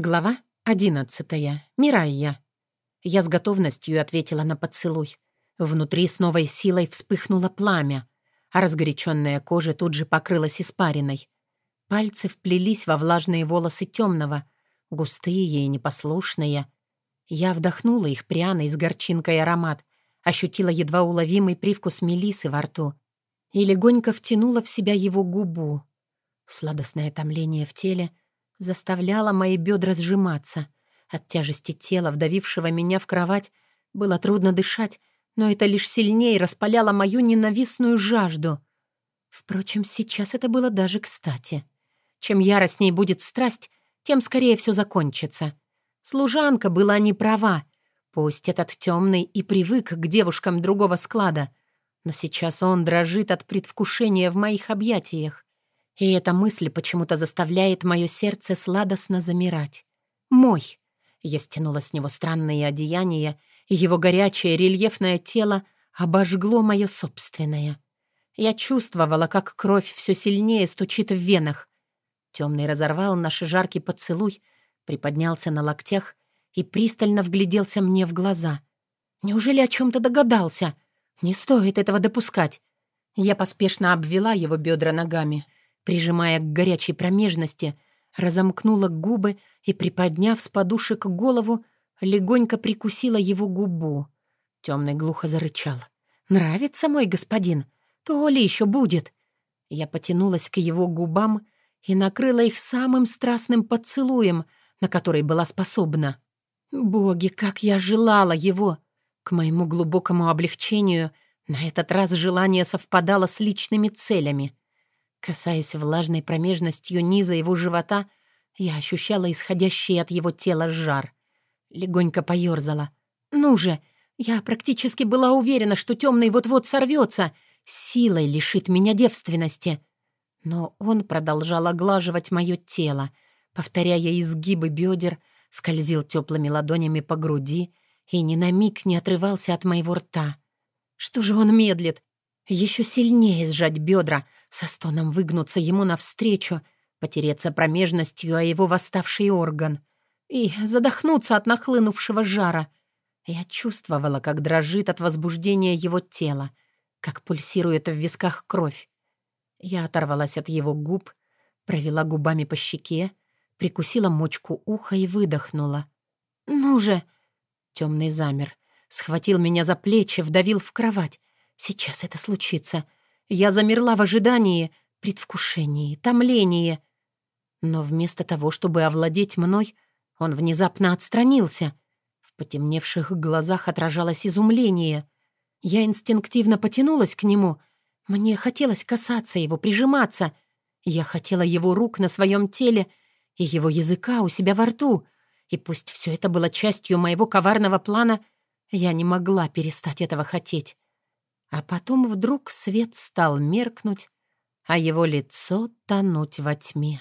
Глава одиннадцатая. Мирайя. Я с готовностью ответила на поцелуй. Внутри с новой силой вспыхнуло пламя, а разгоряченная кожа тут же покрылась испариной. Пальцы вплелись во влажные волосы темного, густые и непослушные. Я вдохнула их пряный с горчинкой аромат, ощутила едва уловимый привкус мелисы во рту и легонько втянула в себя его губу. Сладостное томление в теле — заставляла мои бедра сжиматься. От тяжести тела, вдавившего меня в кровать, было трудно дышать, но это лишь сильнее распаляло мою ненавистную жажду. Впрочем, сейчас это было даже кстати. Чем яростней будет страсть, тем скорее все закончится. Служанка была не права. Пусть этот темный и привык к девушкам другого склада, но сейчас он дрожит от предвкушения в моих объятиях. И эта мысль почему-то заставляет мое сердце сладостно замирать. «Мой!» Я стянула с него странные одеяния, и его горячее рельефное тело обожгло мое собственное. Я чувствовала, как кровь все сильнее стучит в венах. Темный разорвал наш жаркий поцелуй, приподнялся на локтях и пристально вгляделся мне в глаза. Неужели о чем-то догадался? Не стоит этого допускать. Я поспешно обвела его бедра ногами — прижимая к горячей промежности, разомкнула губы и, приподняв с подушек голову, легонько прикусила его губу. Темный глухо зарычал. «Нравится мой господин? То ли еще будет!» Я потянулась к его губам и накрыла их самым страстным поцелуем, на который была способна. Боги, как я желала его! К моему глубокому облегчению на этот раз желание совпадало с личными целями. Касаясь влажной промежностью низа его живота, я ощущала исходящий от его тела жар. Легонько поёрзала. «Ну же!» Я практически была уверена, что темный вот-вот сорвется, силой лишит меня девственности. Но он продолжал оглаживать мое тело, повторяя изгибы бедер, скользил теплыми ладонями по груди и ни на миг не отрывался от моего рта. Что же он медлит? Еще сильнее сжать бедра, со стоном выгнуться ему навстречу, потереться промежностью о его восставший орган и задохнуться от нахлынувшего жара. Я чувствовала, как дрожит от возбуждения его тела, как пульсирует в висках кровь. Я оторвалась от его губ, провела губами по щеке, прикусила мочку уха и выдохнула. «Ну же!» Темный замер, схватил меня за плечи, вдавил в кровать. «Сейчас это случится!» Я замерла в ожидании, предвкушении, томлении. Но вместо того, чтобы овладеть мной, он внезапно отстранился. В потемневших глазах отражалось изумление. Я инстинктивно потянулась к нему. Мне хотелось касаться его, прижиматься. Я хотела его рук на своем теле и его языка у себя во рту. И пусть все это было частью моего коварного плана, я не могла перестать этого хотеть. А потом вдруг свет стал меркнуть, а его лицо тонуть во тьме.